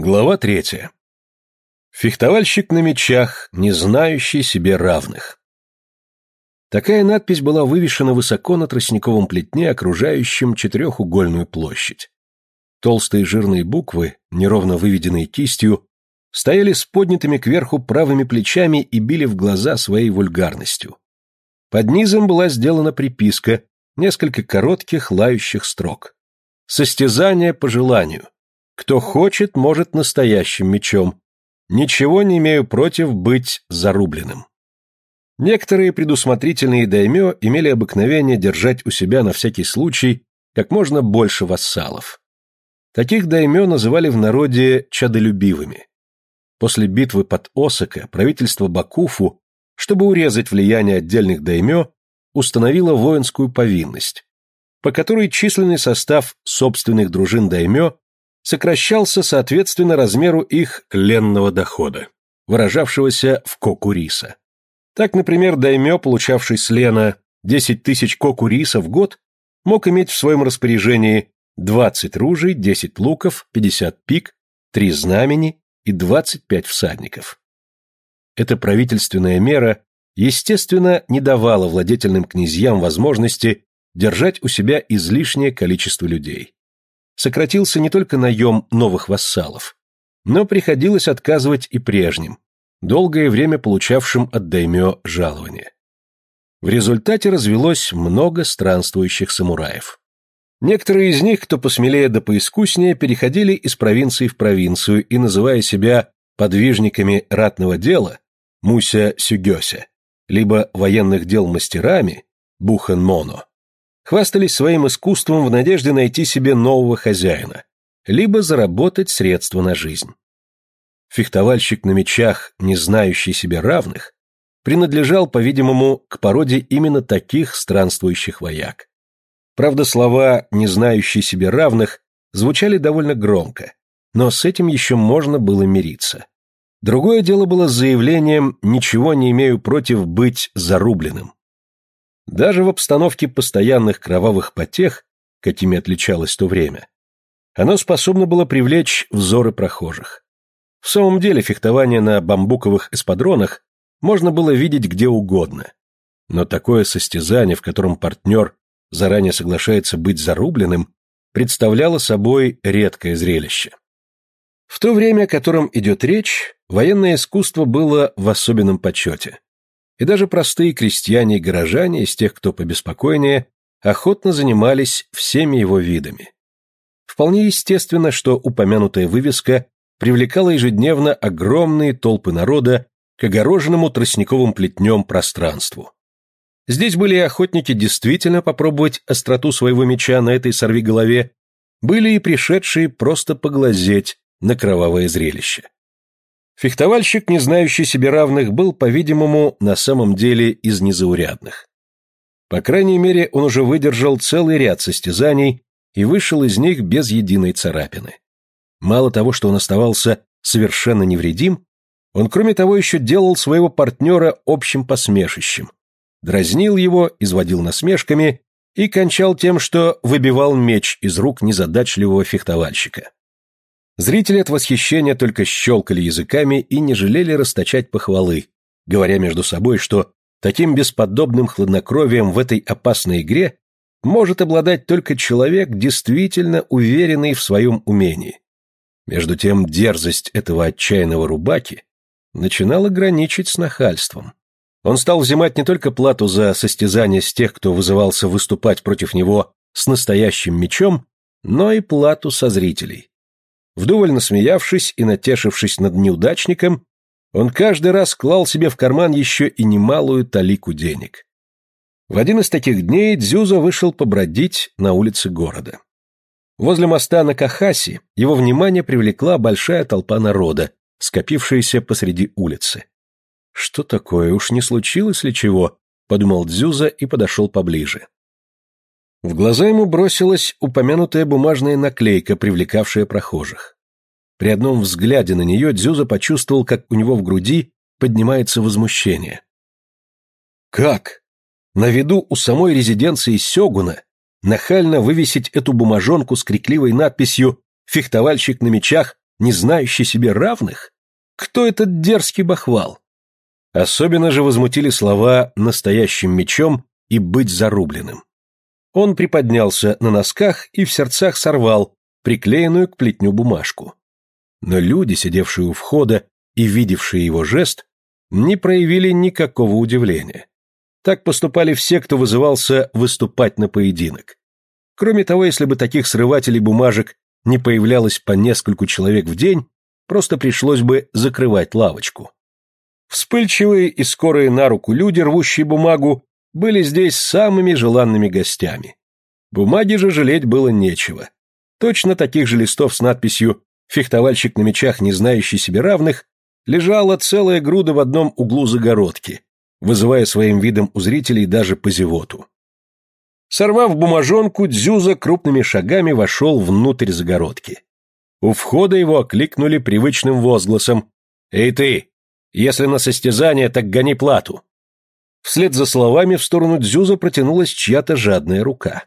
Глава третья. Фехтовальщик на мечах, не знающий себе равных. Такая надпись была вывешена высоко на тростниковом плетне, окружающем четырехугольную площадь. Толстые жирные буквы, неровно выведенные кистью, стояли с поднятыми кверху правыми плечами и били в глаза своей вульгарностью. Под низом была сделана приписка, несколько коротких лающих строк. Состязание по желанию. Кто хочет, может настоящим мечом. Ничего не имею против быть зарубленным. Некоторые предусмотрительные даймё имели обыкновение держать у себя на всякий случай как можно больше вассалов. Таких даймё называли в народе чадолюбивыми. После битвы под Осака правительство Бакуфу, чтобы урезать влияние отдельных даймё, установило воинскую повинность, по которой численный состав собственных дружин даймё сокращался соответственно размеру их ленного дохода, выражавшегося в коку риса. Так, например, даймё, получавший с лена 10 тысяч коку риса в год, мог иметь в своем распоряжении 20 ружей, 10 луков, 50 пик, 3 знамени и 25 всадников. Эта правительственная мера, естественно, не давала владетельным князьям возможности держать у себя излишнее количество людей сократился не только наем новых вассалов, но приходилось отказывать и прежним, долгое время получавшим от даймё жалование. В результате развелось много странствующих самураев. Некоторые из них, кто посмелее да поискуснее, переходили из провинции в провинцию и, называя себя подвижниками ратного дела, Муся Сюгёся, либо военных дел мастерами, Бухан Моно, хвастались своим искусством в надежде найти себе нового хозяина, либо заработать средства на жизнь. Фехтовальщик на мечах, не знающий себе равных, принадлежал, по-видимому, к породе именно таких странствующих вояк. Правда, слова «не знающий себе равных» звучали довольно громко, но с этим еще можно было мириться. Другое дело было с заявлением «ничего не имею против быть зарубленным». Даже в обстановке постоянных кровавых потех, какими отличалось то время, оно способно было привлечь взоры прохожих. В самом деле фехтование на бамбуковых эспадронах можно было видеть где угодно. Но такое состязание, в котором партнер заранее соглашается быть зарубленным, представляло собой редкое зрелище. В то время, о котором идет речь, военное искусство было в особенном почете и даже простые крестьяне и горожане из тех, кто побеспокойнее, охотно занимались всеми его видами. Вполне естественно, что упомянутая вывеска привлекала ежедневно огромные толпы народа к огороженному тростниковым плетнем пространству. Здесь были и охотники действительно попробовать остроту своего меча на этой сорвиголове, были и пришедшие просто поглазеть на кровавое зрелище. Фехтовальщик, не знающий себе равных, был, по-видимому, на самом деле из незаурядных. По крайней мере, он уже выдержал целый ряд состязаний и вышел из них без единой царапины. Мало того, что он оставался совершенно невредим, он, кроме того, еще делал своего партнера общим посмешищем, дразнил его, изводил насмешками и кончал тем, что выбивал меч из рук незадачливого фехтовальщика. Зрители от восхищения только щелкали языками и не жалели расточать похвалы, говоря между собой, что таким бесподобным хладнокровием в этой опасной игре может обладать только человек, действительно уверенный в своем умении. Между тем дерзость этого отчаянного рубаки начинала граничить с нахальством. Он стал взимать не только плату за состязание с тех, кто вызывался выступать против него с настоящим мечом, но и плату со зрителей. Вдоволь насмеявшись и натешившись над неудачником, он каждый раз клал себе в карман еще и немалую талику денег. В один из таких дней Дзюза вышел побродить на улице города. Возле моста на Кахаси его внимание привлекла большая толпа народа, скопившаяся посреди улицы. «Что такое, уж не случилось ли чего?» — подумал Дзюза и подошел поближе. В глаза ему бросилась упомянутая бумажная наклейка, привлекавшая прохожих. При одном взгляде на нее Дзюза почувствовал, как у него в груди поднимается возмущение. Как? На виду у самой резиденции Сёгуна нахально вывесить эту бумажонку с крикливой надписью «Фехтовальщик на мечах не знающий себе равных? Кто этот дерзкий бахвал? Особенно же возмутили слова «настоящим мечом» и «быть зарубленным». Он приподнялся на носках и в сердцах сорвал приклеенную к плетню бумажку. Но люди, сидевшие у входа и видевшие его жест, не проявили никакого удивления. Так поступали все, кто вызывался выступать на поединок. Кроме того, если бы таких срывателей бумажек не появлялось по нескольку человек в день, просто пришлось бы закрывать лавочку. Вспыльчивые и скорые на руку люди, рвущие бумагу, были здесь самыми желанными гостями. Бумаги же жалеть было нечего. Точно таких же листов с надписью «Фехтовальщик на мечах, не знающий себе равных» лежала целая груда в одном углу загородки, вызывая своим видом у зрителей даже позевоту. Сорвав бумажонку, Дзюза крупными шагами вошел внутрь загородки. У входа его окликнули привычным возгласом «Эй ты! Если на состязание, так гони плату!» Вслед за словами в сторону Дзюза протянулась чья-то жадная рука.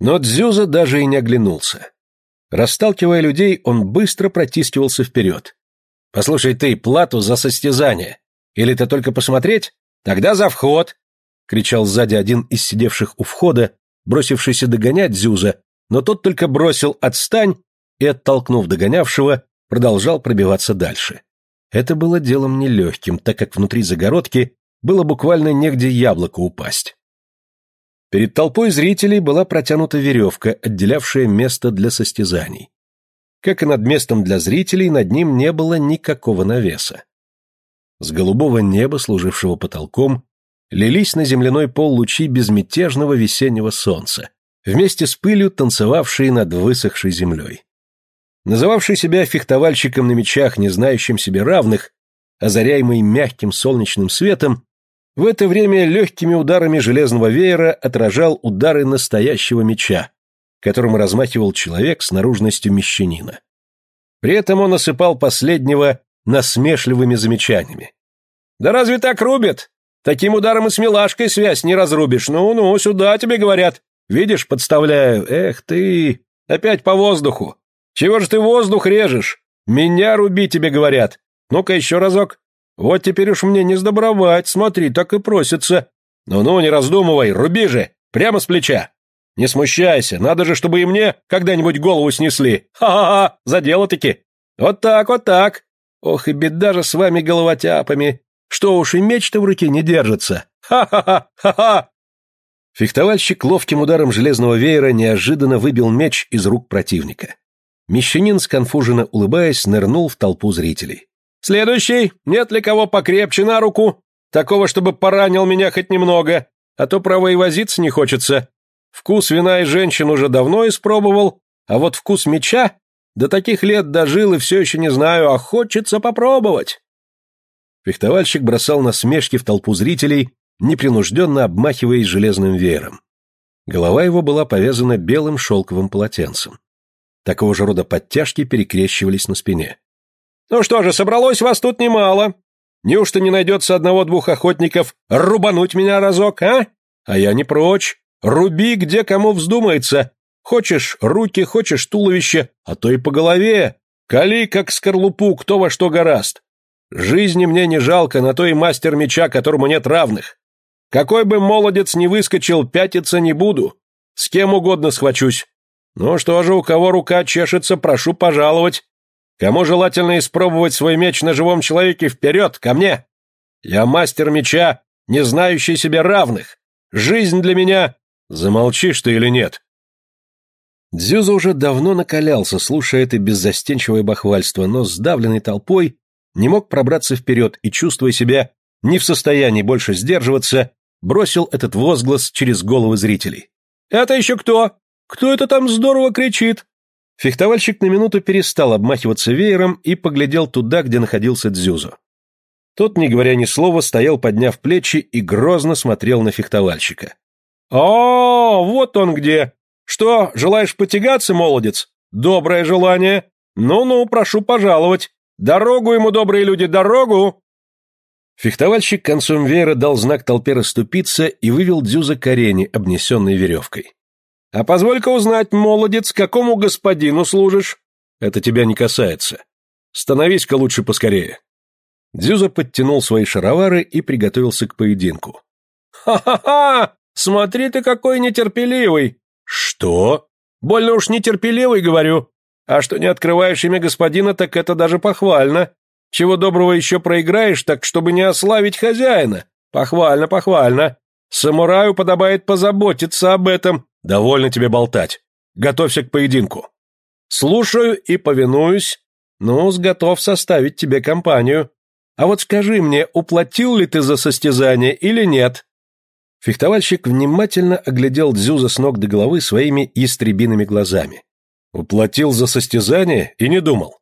Но Дзюза даже и не оглянулся. Расталкивая людей, он быстро протискивался вперед. «Послушай ты, плату за состязание! Или ты только посмотреть? Тогда за вход!» — кричал сзади один из сидевших у входа, бросившийся догонять Дзюза, но тот только бросил «отстань» и, оттолкнув догонявшего, продолжал пробиваться дальше. Это было делом нелегким, так как внутри загородки было буквально негде яблоко упасть. Перед толпой зрителей была протянута веревка, отделявшая место для состязаний. Как и над местом для зрителей, над ним не было никакого навеса. С голубого неба, служившего потолком, лились на земляной пол лучи безмятежного весеннего солнца, вместе с пылью танцевавшие над высохшей землей. Называвший себя фехтовальщиком на мечах, не знающим себе равных, озаряемый мягким солнечным светом, в это время легкими ударами железного веера отражал удары настоящего меча, которым размахивал человек с наружностью мещанина. При этом он осыпал последнего насмешливыми замечаниями. «Да разве так рубят? Таким ударом и с милашкой связь не разрубишь. Ну-ну, сюда тебе говорят. Видишь, подставляю. Эх ты, опять по воздуху. Чего же ты воздух режешь? Меня руби, тебе говорят. Ну-ка еще разок. Вот теперь уж мне не сдобровать, смотри, так и просится. Ну-ну, не раздумывай, руби же, прямо с плеча. Не смущайся, надо же, чтобы и мне когда-нибудь голову снесли. Ха-ха-ха, за дело-таки. Вот так, вот так. Ох, и беда же с вами головотяпами. Что уж и меч-то в руке не держится. Ха-ха-ха, ха-ха. Фехтовальщик ловким ударом железного веера неожиданно выбил меч из рук противника. Мещанин, сконфуженно улыбаясь, нырнул в толпу зрителей. «Следующий! Нет ли кого покрепче на руку? Такого, чтобы поранил меня хоть немного, а то право и возиться не хочется. Вкус вина и женщин уже давно испробовал, а вот вкус меча до таких лет дожил и все еще не знаю, а хочется попробовать». Фехтовальщик бросал насмешки в толпу зрителей, непринужденно обмахиваясь железным веером. Голова его была повязана белым шелковым полотенцем. Такого же рода подтяжки перекрещивались на спине. «Ну что же, собралось вас тут немало. Неужто не найдется одного-двух охотников рубануть меня разок, а? А я не прочь. Руби, где кому вздумается. Хочешь руки, хочешь туловище, а то и по голове. Кали, как скорлупу, кто во что гораст. Жизни мне не жалко, на то и мастер меча, которому нет равных. Какой бы молодец ни выскочил, пятиться не буду. С кем угодно схвачусь. Ну что же, у кого рука чешется, прошу пожаловать. Кому желательно испробовать свой меч на живом человеке, вперед, ко мне. Я мастер меча, не знающий себе равных. Жизнь для меня... Замолчишь ты или нет? Дзюза уже давно накалялся, слушая это беззастенчивое бахвальство, но сдавленный толпой не мог пробраться вперед и, чувствуя себя не в состоянии больше сдерживаться, бросил этот возглас через головы зрителей. «Это еще кто? Кто это там здорово кричит?» Фехтовальщик на минуту перестал обмахиваться веером и поглядел туда, где находился Дзюзо. Тот, не говоря ни слова, стоял, подняв плечи, и грозно смотрел на фехтовальщика. «О, вот он где! Что, желаешь потягаться, молодец? Доброе желание! Ну-ну, прошу пожаловать! Дорогу ему, добрые люди, дорогу!» Фехтовальщик концом веера дал знак толпе расступиться и вывел Дзюза к арене, обнесенной веревкой. «А позволь-ка узнать, молодец, какому господину служишь?» «Это тебя не касается. Становись-ка лучше поскорее. Дзюза подтянул свои шаровары и приготовился к поединку. «Ха-ха-ха! Смотри ты какой нетерпеливый!» «Что?» «Больно уж нетерпеливый, говорю. А что не открываешь имя господина, так это даже похвально. Чего доброго еще проиграешь, так чтобы не ославить хозяина. Похвально, похвально. Самураю подобает позаботиться об этом. Довольно тебе болтать. Готовься к поединку. Слушаю и повинуюсь. Ну, готов составить тебе компанию. А вот скажи мне, уплатил ли ты за состязание или нет? Фехтовальщик внимательно оглядел Дзюза с ног до головы своими истребиными глазами. Уплатил за состязание и не думал.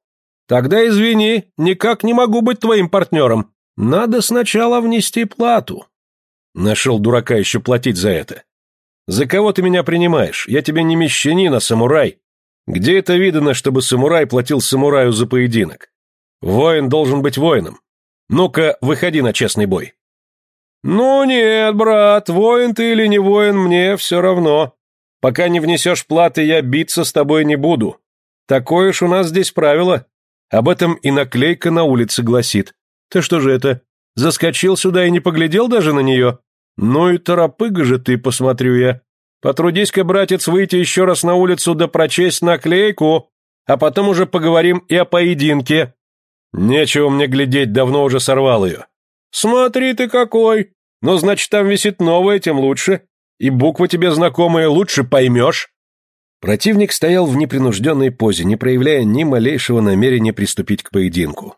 Тогда извини, никак не могу быть твоим партнером. Надо сначала внести плату. Нашел дурака еще платить за это. За кого ты меня принимаешь? Я тебе не мещанин, а самурай. Где это видано, чтобы самурай платил самураю за поединок? Воин должен быть воином. Ну-ка, выходи на честный бой. Ну нет, брат, воин ты или не воин, мне все равно. Пока не внесешь платы, я биться с тобой не буду. Такое уж у нас здесь правило. Об этом и наклейка на улице гласит. Ты что же это, заскочил сюда и не поглядел даже на нее? Ну и торопыга же ты, посмотрю я. Потрудись-ка, братец, выйти еще раз на улицу да прочесть наклейку, а потом уже поговорим и о поединке. Нечего мне глядеть, давно уже сорвал ее. Смотри ты какой! Ну, значит, там висит новое, тем лучше. И буквы тебе знакомые лучше поймешь. Противник стоял в непринужденной позе, не проявляя ни малейшего намерения приступить к поединку.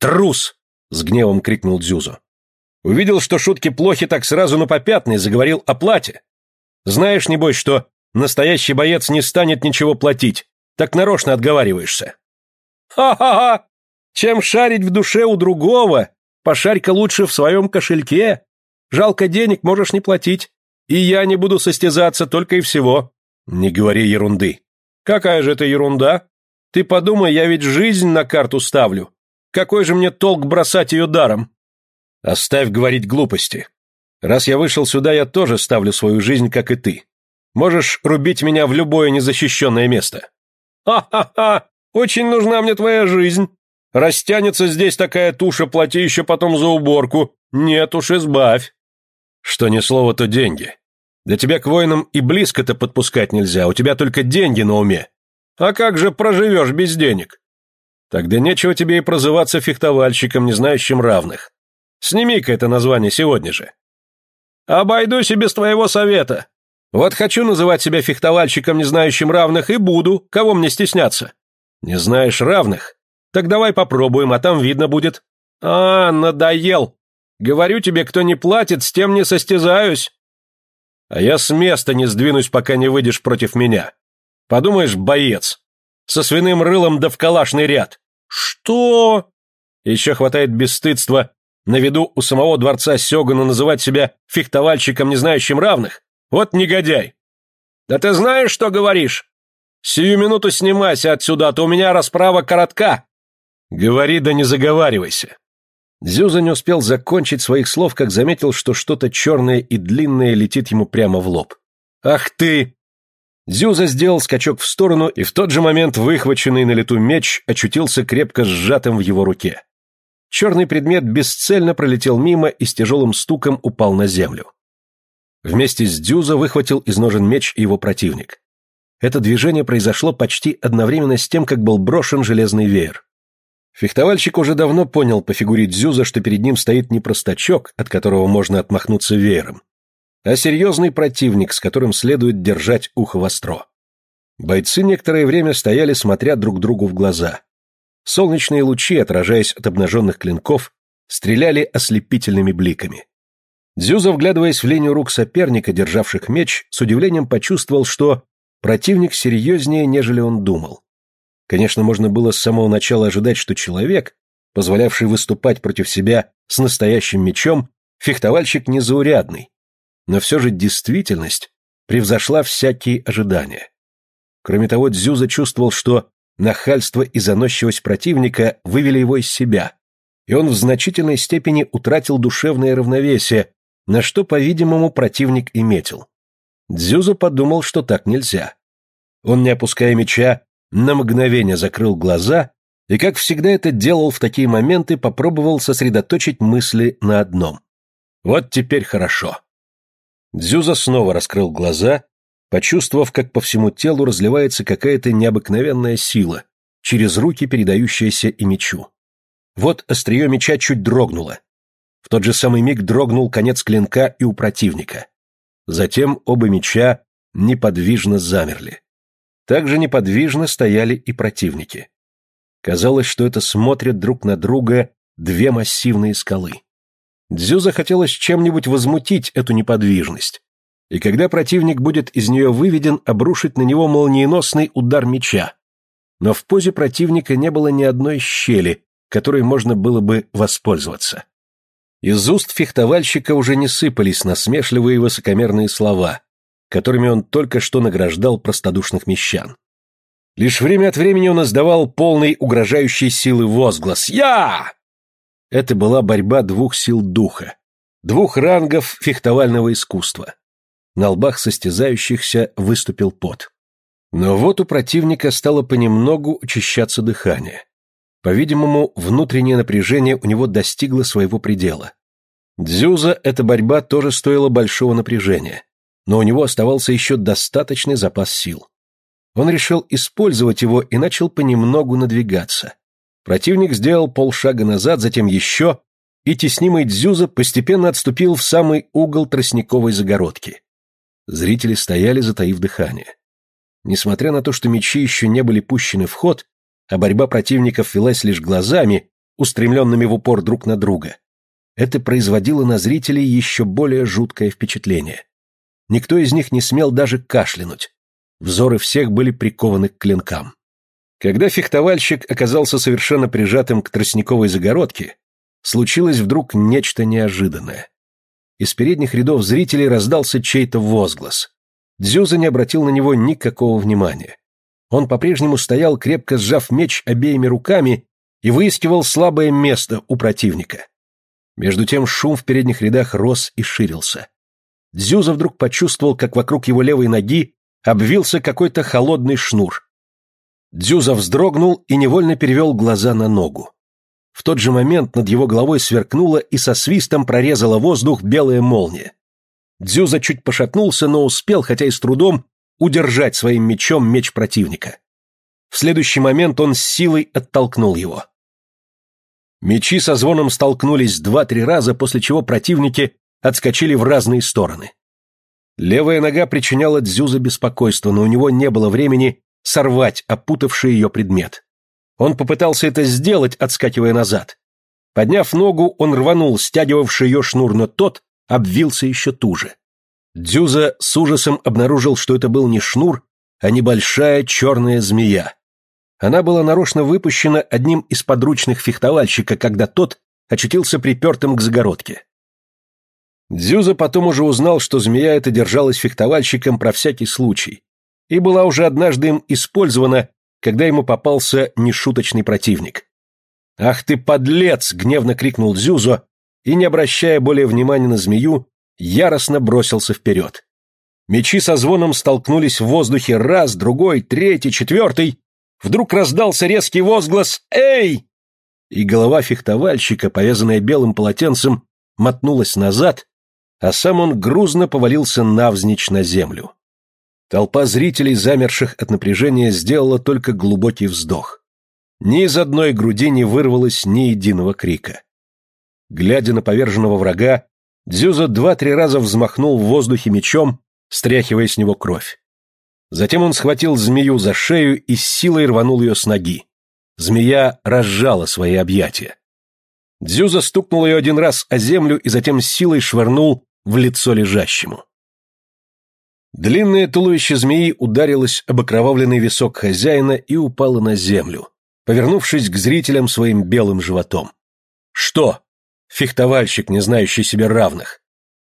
«Трус!» — с гневом крикнул Дзюзо. Увидел, что шутки плохи, так сразу на попятный заговорил о плате. Знаешь, небось, что настоящий боец не станет ничего платить, так нарочно отговариваешься. Ха-ха-ха! Чем шарить в душе у другого, пошарь-ка лучше в своем кошельке. Жалко денег, можешь не платить. И я не буду состязаться, только и всего. Не говори ерунды. Какая же это ерунда? Ты подумай, я ведь жизнь на карту ставлю. Какой же мне толк бросать ее даром? Оставь говорить глупости. Раз я вышел сюда, я тоже ставлю свою жизнь, как и ты. Можешь рубить меня в любое незащищенное место. Ха-ха-ха! Очень нужна мне твоя жизнь. Растянется здесь такая туша, плати еще потом за уборку. Нет уж, избавь. Что ни слово, то деньги. Да тебя к воинам и близко-то подпускать нельзя, у тебя только деньги на уме. А как же проживешь без денег? Тогда нечего тебе и прозываться фехтовальщиком, не знающим равных. Сними-ка это название сегодня же. Обойдусь и без твоего совета. Вот хочу называть себя фехтовальщиком, не знающим равных, и буду. Кого мне стесняться? Не знаешь равных? Так давай попробуем, а там видно будет. А, надоел. Говорю тебе, кто не платит, с тем не состязаюсь. А я с места не сдвинусь, пока не выйдешь против меня. Подумаешь, боец. Со свиным рылом да в калашный ряд. Что? Еще хватает бесстыдства на виду у самого дворца Сёгана называть себя фехтовальщиком, не знающим равных? Вот негодяй! Да ты знаешь, что говоришь? Сию минуту снимайся отсюда, а то у меня расправа коротка. Говори да не заговаривайся. Зюза не успел закончить своих слов, как заметил, что что-то черное и длинное летит ему прямо в лоб. «Ах ты!» Зюза сделал скачок в сторону, и в тот же момент выхваченный на лету меч очутился крепко сжатым в его руке. Черный предмет бесцельно пролетел мимо и с тяжелым стуком упал на землю. Вместе с Дюза выхватил из ножен меч его противник. Это движение произошло почти одновременно с тем, как был брошен железный веер. Фехтовальщик уже давно понял по фигуре Дзюза, что перед ним стоит не простачок, от которого можно отмахнуться веером, а серьезный противник, с которым следует держать ухо востро. Бойцы некоторое время стояли, смотря друг другу в глаза. Солнечные лучи, отражаясь от обнаженных клинков, стреляли ослепительными бликами. Дзюза, вглядываясь в линию рук соперника, державших меч, с удивлением почувствовал, что противник серьезнее, нежели он думал. Конечно, можно было с самого начала ожидать, что человек, позволявший выступать против себя с настоящим мечом, фехтовальщик незаурядный. Но все же действительность превзошла всякие ожидания. Кроме того, Дзюза чувствовал, что Нахальство и заносчивость противника вывели его из себя, и он в значительной степени утратил душевное равновесие, на что, по-видимому, противник и метил. Дзюзо подумал, что так нельзя. Он, не опуская меча, на мгновение закрыл глаза И, как всегда это делал в такие моменты, попробовал сосредоточить мысли на одном. Вот теперь хорошо. Дзюза снова раскрыл глаза, почувствовав, как по всему телу разливается какая-то необыкновенная сила, через руки передающаяся и мечу. Вот острие меча чуть дрогнуло. В тот же самый миг дрогнул конец клинка и у противника. Затем оба меча неподвижно замерли. Также неподвижно стояли и противники. Казалось, что это смотрят друг на друга две массивные скалы. Дзю захотелось чем-нибудь возмутить эту неподвижность, и когда противник будет из нее выведен, обрушить на него молниеносный удар меча. Но в позе противника не было ни одной щели, которой можно было бы воспользоваться. Из уст фехтовальщика уже не сыпались насмешливые высокомерные слова, которыми он только что награждал простодушных мещан. Лишь время от времени он издавал полный угрожающей силы возглас «Я!». Это была борьба двух сил духа, двух рангов фехтовального искусства. На лбах состязающихся выступил пот. Но вот у противника стало понемногу учащаться дыхание. По-видимому, внутреннее напряжение у него достигло своего предела. Дзюза эта борьба тоже стоила большого напряжения, но у него оставался еще достаточный запас сил. Он решил использовать его и начал понемногу надвигаться. Противник сделал полшага назад, затем еще, и теснимый Дзюза постепенно отступил в самый угол тростниковой загородки. Зрители стояли, затаив дыхание. Несмотря на то, что мечи еще не были пущены в ход, а борьба противников велась лишь глазами, устремленными в упор друг на друга, это производило на зрителей еще более жуткое впечатление. Никто из них не смел даже кашлянуть. Взоры всех были прикованы к клинкам. Когда фехтовальщик оказался совершенно прижатым к тростниковой загородке, случилось вдруг нечто неожиданное. Из передних рядов зрителей раздался чей-то возглас. Дзюза не обратил на него никакого внимания. Он по-прежнему стоял, крепко сжав меч обеими руками и выискивал слабое место у противника. Между тем шум в передних рядах рос и ширился. Дзюза вдруг почувствовал, как вокруг его левой ноги обвился какой-то холодный шнур. Дзюза вздрогнул и невольно перевел глаза на ногу. В тот же момент над его головой сверкнула и со свистом прорезала воздух белая молния. Дзюза чуть пошатнулся, но успел, хотя и с трудом, удержать своим мечом меч противника. В следующий момент он с силой оттолкнул его. Мечи со звоном столкнулись два-три раза, после чего противники отскочили в разные стороны. Левая нога причиняла Дзюза беспокойство, но у него не было времени сорвать опутавший ее предмет. Он попытался это сделать, отскакивая назад. Подняв ногу, он рванул стягивавший ее шнур, но тот обвился еще туже. Дзюза с ужасом обнаружил, что это был не шнур, а небольшая черная змея. Она была нарочно выпущена одним из подручных фехтовальщика, когда тот очутился припертым к загородке. Дзюза потом уже узнал, что змея эта держалась фехтовальщиком про всякий случай, и была уже однажды им использована, когда ему попался нешуточный противник. «Ах ты, подлец!» — гневно крикнул Дзюзо, и, не обращая более внимания на змею, яростно бросился вперед. Мечи со звоном столкнулись в воздухе раз, другой, третий, четвертый. Вдруг раздался резкий возглас «Эй!» И голова фехтовальщика, повязанная белым полотенцем, мотнулась назад, а сам он грузно повалился навзничь на землю. Толпа зрителей, замерших от напряжения, сделала только глубокий вздох. Ни из одной груди не вырвалось ни единого крика. Глядя на поверженного врага, Дзюза два-три раза взмахнул в воздухе мечом, стряхивая с него кровь. Затем он схватил змею за шею и с силой рванул ее с ноги. Змея разжала свои объятия. Дзюза стукнул ее один раз о землю и затем силой швырнул в лицо лежащему. Длинное туловище змеи ударилось об окровавленный висок хозяина и упало на землю, повернувшись к зрителям своим белым животом. Что? Фехтовальщик, не знающий себе равных.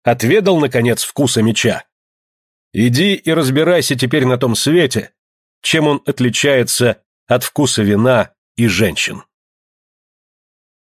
Отведал, наконец, вкуса меча? Иди и разбирайся теперь на том свете, чем он отличается от вкуса вина и женщин.